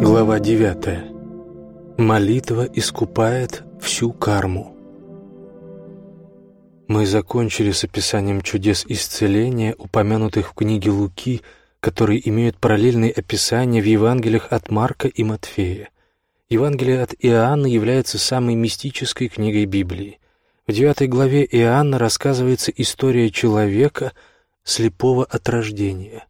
Глава 9. Молитва искупает всю карму. Мы закончили с описанием чудес исцеления, упомянутых в книге Луки, которые имеют параллельные описания в Евангелиях от Марка и Матфея. Евангелие от Иоанна является самой мистической книгой Библии. В девятой главе Иоанна рассказывается история человека, слепого от рождения.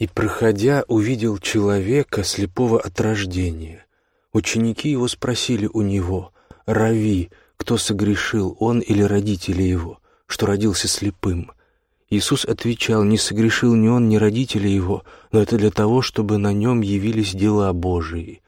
«И, проходя, увидел человека, слепого от рождения. Ученики его спросили у него, «Рави, кто согрешил, он или родители его, что родился слепым?» Иисус отвечал, «Не согрешил ни он, ни родители его, но это для того, чтобы на нем явились дела Божии.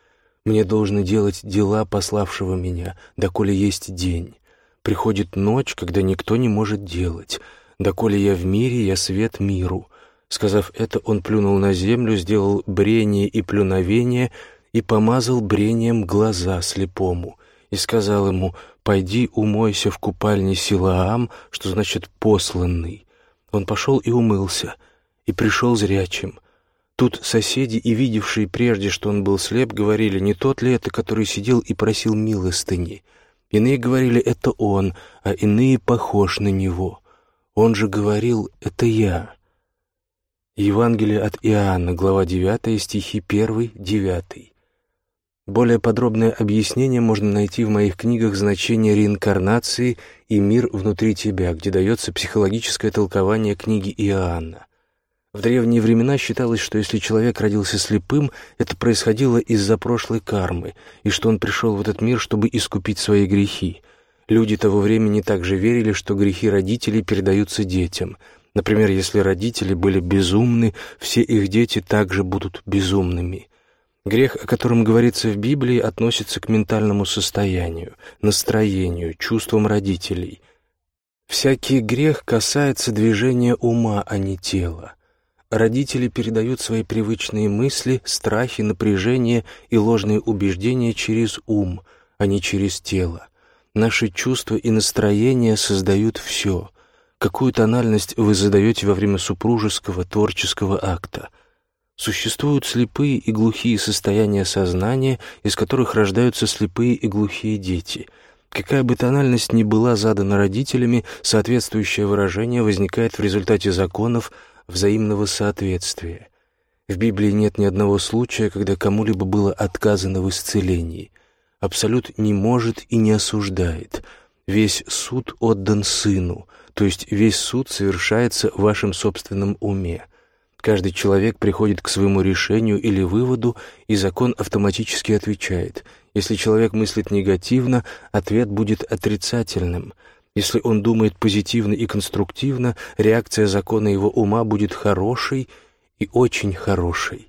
Мне должны делать дела пославшего меня, доколе есть день. Приходит ночь, когда никто не может делать. Доколе я в мире, я свет миру». Сказав это, он плюнул на землю, сделал брение и плюновение и помазал брением глаза слепому и сказал ему «Пойди умойся в купальне Силаам», что значит «посланный». Он пошел и умылся, и пришел зрячим. Тут соседи и видевшие прежде, что он был слеп, говорили, не тот ли это, который сидел и просил милостыни. Иные говорили, это он, а иные похож на него. Он же говорил, это я. Евангелие от Иоанна, глава 9, стихи 1, 9. Более подробное объяснение можно найти в моих книгах «Значение реинкарнации» и «Мир внутри тебя», где дается психологическое толкование книги Иоанна. В древние времена считалось, что если человек родился слепым, это происходило из-за прошлой кармы, и что он пришел в этот мир, чтобы искупить свои грехи. Люди того времени также верили, что грехи родителей передаются детям – Например, если родители были безумны, все их дети также будут безумными. Грех, о котором говорится в Библии, относится к ментальному состоянию, настроению, чувствам родителей. Всякий грех касается движения ума, а не тела. Родители передают свои привычные мысли, страхи, напряжение и ложные убеждения через ум, а не через тело. Наши чувства и настроения создают все — Какую тональность вы задаете во время супружеского творческого акта? Существуют слепые и глухие состояния сознания, из которых рождаются слепые и глухие дети. Какая бы тональность ни была задана родителями, соответствующее выражение возникает в результате законов взаимного соответствия. В Библии нет ни одного случая, когда кому-либо было отказано в исцелении. Абсолют не может и не осуждает. Весь суд отдан Сыну — то есть весь суд совершается в вашем собственном уме. Каждый человек приходит к своему решению или выводу, и закон автоматически отвечает. Если человек мыслит негативно, ответ будет отрицательным. Если он думает позитивно и конструктивно, реакция закона его ума будет хорошей и очень хорошей.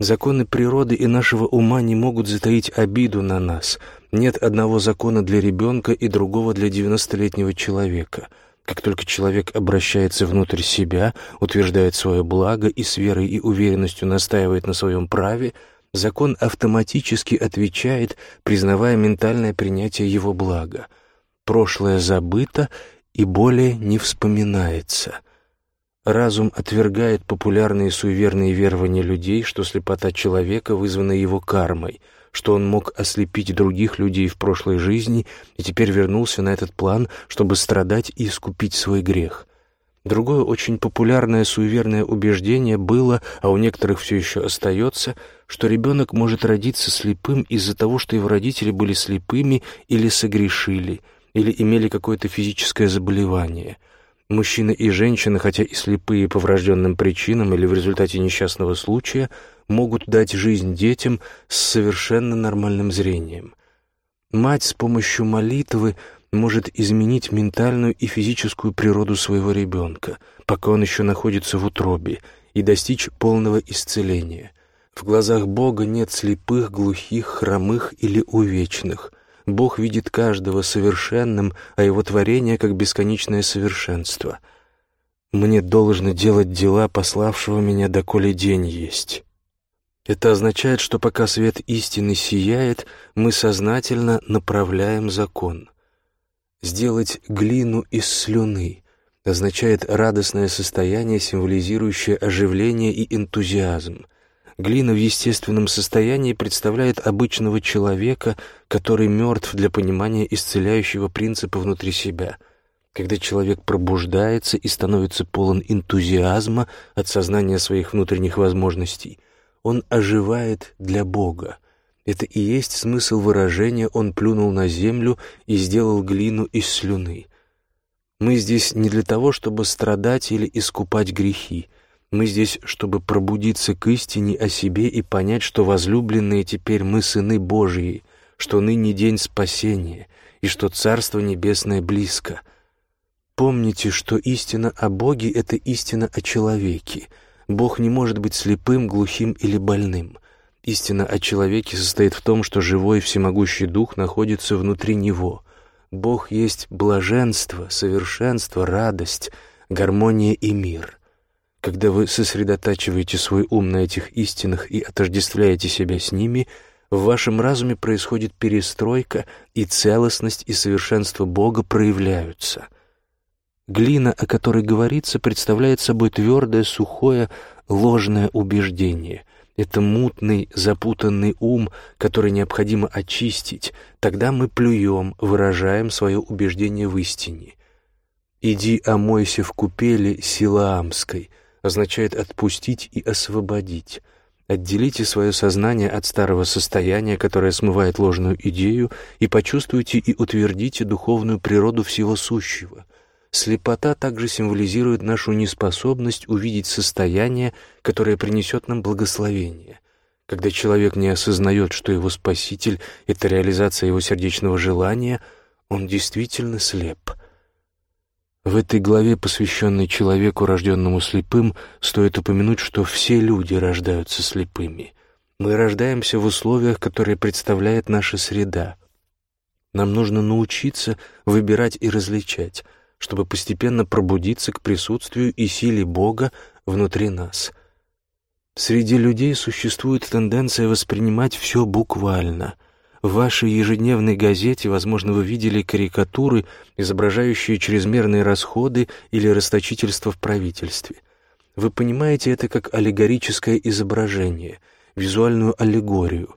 Законы природы и нашего ума не могут затаить обиду на нас. Нет одного закона для ребенка и другого для девяностолетнего человека — как только человек обращается внутрь себя, утверждает свое благо и с верой и уверенностью настаивает на своем праве, закон автоматически отвечает, признавая ментальное принятие его блага. Прошлое забыто и более не вспоминается. Разум отвергает популярные суеверные верования людей, что слепота человека вызвана его кармой — что он мог ослепить других людей в прошлой жизни и теперь вернулся на этот план, чтобы страдать и искупить свой грех. Другое очень популярное суеверное убеждение было, а у некоторых все еще остается, что ребенок может родиться слепым из-за того, что его родители были слепыми или согрешили, или имели какое-то физическое заболевание – Мужчина и женщина, хотя и слепые по врожденным причинам или в результате несчастного случая, могут дать жизнь детям с совершенно нормальным зрением. Мать с помощью молитвы может изменить ментальную и физическую природу своего ребенка, пока он еще находится в утробе, и достичь полного исцеления. В глазах Бога нет слепых, глухих, хромых или увечных. Бог видит каждого совершенным, а его творение как бесконечное совершенство. Мне должно делать дела пославшего меня, доколе день есть. Это означает, что пока свет истины сияет, мы сознательно направляем закон. Сделать глину из слюны, означает радостное состояние, символизирующее оживление и энтузиазм. Глина в естественном состоянии представляет обычного человека, который мертв для понимания исцеляющего принципа внутри себя. Когда человек пробуждается и становится полон энтузиазма от сознания своих внутренних возможностей, он оживает для Бога. Это и есть смысл выражения «он плюнул на землю и сделал глину из слюны». Мы здесь не для того, чтобы страдать или искупать грехи. Мы здесь, чтобы пробудиться к истине о себе и понять, что возлюбленные теперь мы сыны Божьи, что ныне день спасения и что Царство Небесное близко. Помните, что истина о Боге — это истина о человеке. Бог не может быть слепым, глухим или больным. Истина о человеке состоит в том, что живой всемогущий Дух находится внутри него — Бог есть блаженство, совершенство, радость, гармония и мир. Когда вы сосредотачиваете свой ум на этих истинах и отождествляете себя с ними, в вашем разуме происходит перестройка, и целостность и совершенство Бога проявляются. Глина, о которой говорится, представляет собой твердое, сухое, ложное убеждение — это мутный, запутанный ум, который необходимо очистить. Тогда мы плюем, выражаем свое убеждение в истине. «Иди омойся в купели Силаамской» означает отпустить и освободить. Отделите свое сознание от старого состояния, которое смывает ложную идею, и почувствуйте и утвердите духовную природу всего сущего — Слепота также символизирует нашу неспособность увидеть состояние, которое принесет нам благословение. Когда человек не осознает, что его Спаситель — это реализация его сердечного желания, он действительно слеп. В этой главе, посвященной человеку, рожденному слепым, стоит упомянуть, что все люди рождаются слепыми. Мы рождаемся в условиях, которые представляет наша среда. Нам нужно научиться выбирать и различать — чтобы постепенно пробудиться к присутствию и силе Бога внутри нас. Среди людей существует тенденция воспринимать все буквально. В вашей ежедневной газете, возможно, вы видели карикатуры, изображающие чрезмерные расходы или расточительство в правительстве. Вы понимаете это как аллегорическое изображение, визуальную аллегорию.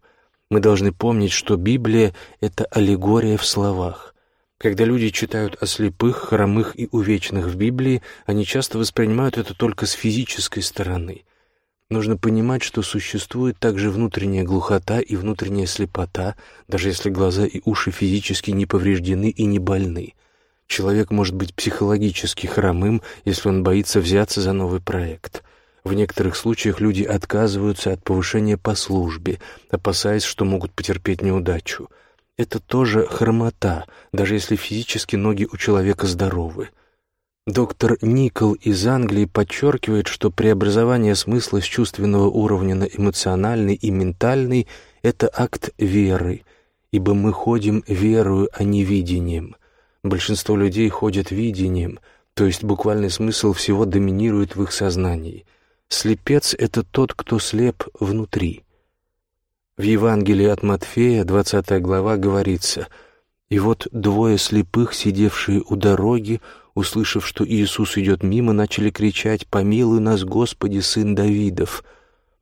Мы должны помнить, что Библия — это аллегория в словах. Когда люди читают о слепых, хромых и увечных в Библии, они часто воспринимают это только с физической стороны. Нужно понимать, что существует также внутренняя глухота и внутренняя слепота, даже если глаза и уши физически не повреждены и не больны. Человек может быть психологически хромым, если он боится взяться за новый проект. В некоторых случаях люди отказываются от повышения по службе, опасаясь, что могут потерпеть неудачу — это тоже хромота, даже если физически ноги у человека здоровы. Доктор Никол из Англии подчеркивает, что преобразование смысла с чувственного уровня на эмоциональный и ментальный — это акт веры, ибо мы ходим верою, а не видением. Большинство людей ходят видением, то есть буквальный смысл всего доминирует в их сознании. Слепец — это тот, кто слеп внутри — в Евангелии от Матфея, 20 глава, говорится «И вот двое слепых, сидевшие у дороги, услышав, что Иисус идет мимо, начали кричать «Помилуй нас, Господи, сын Давидов!»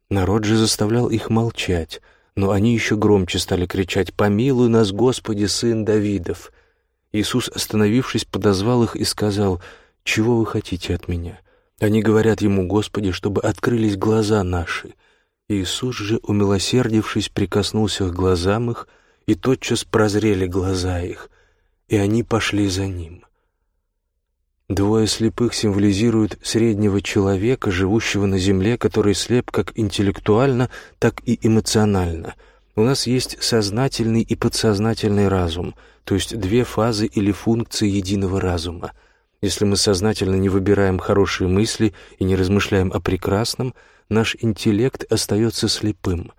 Народ же заставлял их молчать, но они еще громче стали кричать «Помилуй нас, Господи, сын Давидов!» Иисус, остановившись, подозвал их и сказал «Чего вы хотите от меня?» Они говорят ему «Господи, чтобы открылись глаза наши». Иисус же, умилосердившись, прикоснулся к глазам их, и тотчас прозрели глаза их, и они пошли за ним. Двое слепых символизируют среднего человека, живущего на земле, который слеп как интеллектуально, так и эмоционально. У нас есть сознательный и подсознательный разум, то есть две фазы или функции единого разума. Если мы сознательно не выбираем хорошие мысли и не размышляем о прекрасном – наш интеллект остается слепым.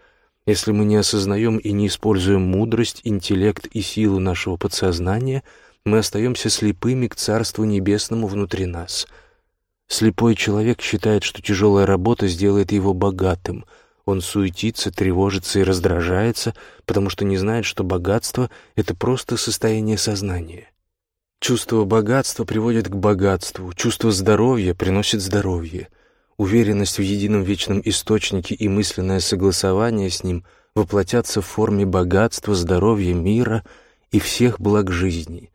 Если мы не осознаем и не используем мудрость, интеллект и силу нашего подсознания, мы остаемся слепыми к Царству Небесному внутри нас. Слепой человек считает, что тяжелая работа сделает его богатым. Он суетится, тревожится и раздражается, потому что не знает, что богатство — это просто состояние сознания. Чувство богатства приводит к богатству, чувство здоровья приносит здоровье. Уверенность в едином вечном источнике и мысленное согласование с ним воплотятся в форме богатства, здоровья, мира и всех благ жизни.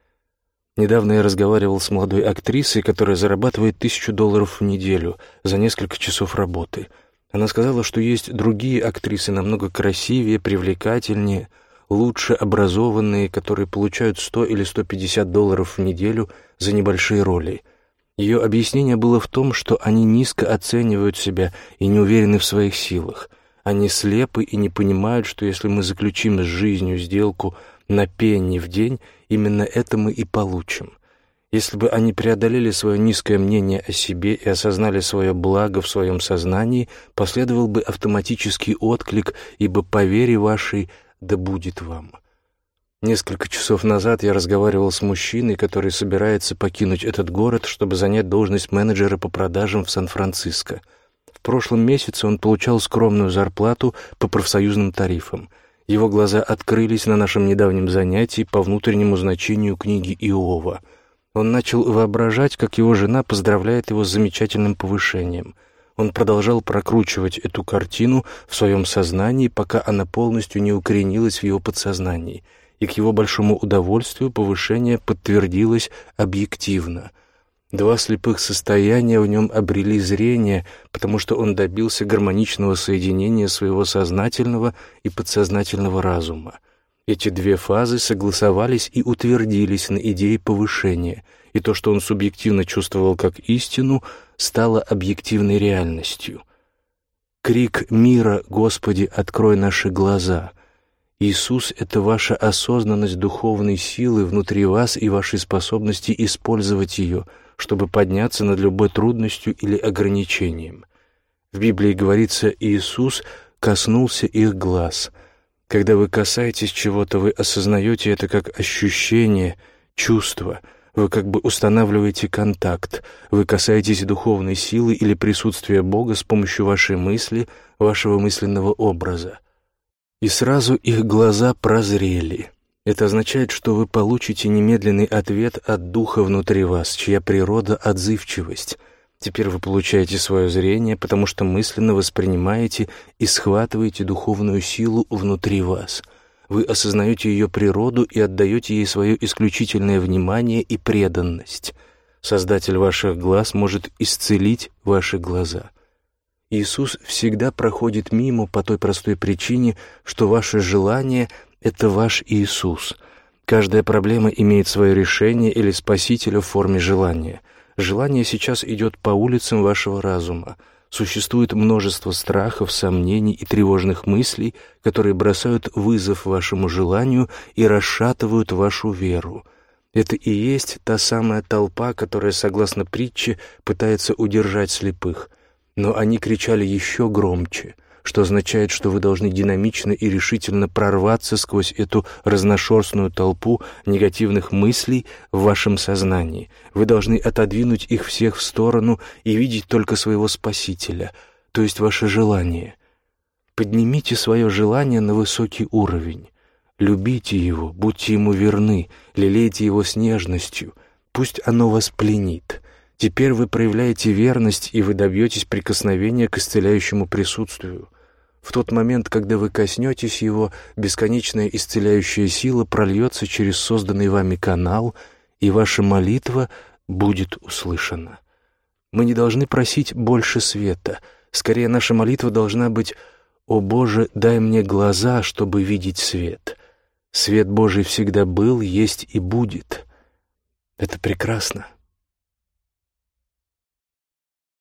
Недавно я разговаривал с молодой актрисой, которая зарабатывает тысячу долларов в неделю за несколько часов работы. Она сказала, что есть другие актрисы намного красивее, привлекательнее, лучше образованные, которые получают 100 или 150 долларов в неделю за небольшие роли – ее объяснение было в том, что они низко оценивают себя и не уверены в своих силах. Они слепы и не понимают, что если мы заключим с жизнью сделку на пенни в день, именно это мы и получим. Если бы они преодолели свое низкое мнение о себе и осознали свое благо в своем сознании, последовал бы автоматический отклик, ибо по вере вашей да будет вам. Несколько часов назад я разговаривал с мужчиной, который собирается покинуть этот город, чтобы занять должность менеджера по продажам в Сан-Франциско. В прошлом месяце он получал скромную зарплату по профсоюзным тарифам. Его глаза открылись на нашем недавнем занятии по внутреннему значению книги Иова. Он начал воображать, как его жена поздравляет его с замечательным повышением. Он продолжал прокручивать эту картину в своем сознании, пока она полностью не укоренилась в его подсознании — и к его большому удовольствию повышение подтвердилось объективно. Два слепых состояния в нем обрели зрение, потому что он добился гармоничного соединения своего сознательного и подсознательного разума. Эти две фазы согласовались и утвердились на идее повышения, и то, что он субъективно чувствовал как истину, стало объективной реальностью. Крик мира «Господи, открой наши глаза!» — Иисус — это ваша осознанность духовной силы внутри вас и вашей способности использовать ее, чтобы подняться над любой трудностью или ограничением. В Библии говорится «Иисус коснулся их глаз». Когда вы касаетесь чего-то, вы осознаете это как ощущение, чувство, вы как бы устанавливаете контакт, вы касаетесь духовной силы или присутствия Бога с помощью вашей мысли, вашего мысленного образа и сразу их глаза прозрели. Это означает, что вы получите немедленный ответ от духа внутри вас, чья природа — отзывчивость. Теперь вы получаете свое зрение, потому что мысленно воспринимаете и схватываете духовную силу внутри вас. Вы осознаете ее природу и отдаете ей свое исключительное внимание и преданность. Создатель ваших глаз может исцелить ваши глаза — Иисус всегда проходит мимо по той простой причине, что ваше желание — это ваш Иисус. Каждая проблема имеет свое решение или спасителя в форме желания. Желание сейчас идет по улицам вашего разума. Существует множество страхов, сомнений и тревожных мыслей, которые бросают вызов вашему желанию и расшатывают вашу веру. Это и есть та самая толпа, которая, согласно притче, пытается удержать слепых — но они кричали еще громче, что означает, что вы должны динамично и решительно прорваться сквозь эту разношерстную толпу негативных мыслей в вашем сознании. Вы должны отодвинуть их всех в сторону и видеть только своего Спасителя, то есть ваше желание. Поднимите свое желание на высокий уровень. Любите его, будьте ему верны, лелейте его с нежностью. Пусть оно вас пленит. Теперь вы проявляете верность, и вы добьетесь прикосновения к исцеляющему присутствию. В тот момент, когда вы коснетесь его, бесконечная исцеляющая сила прольется через созданный вами канал, и ваша молитва будет услышана. Мы не должны просить больше света. Скорее, наша молитва должна быть «О Боже, дай мне глаза, чтобы видеть свет». Свет Божий всегда был, есть и будет. Это прекрасно.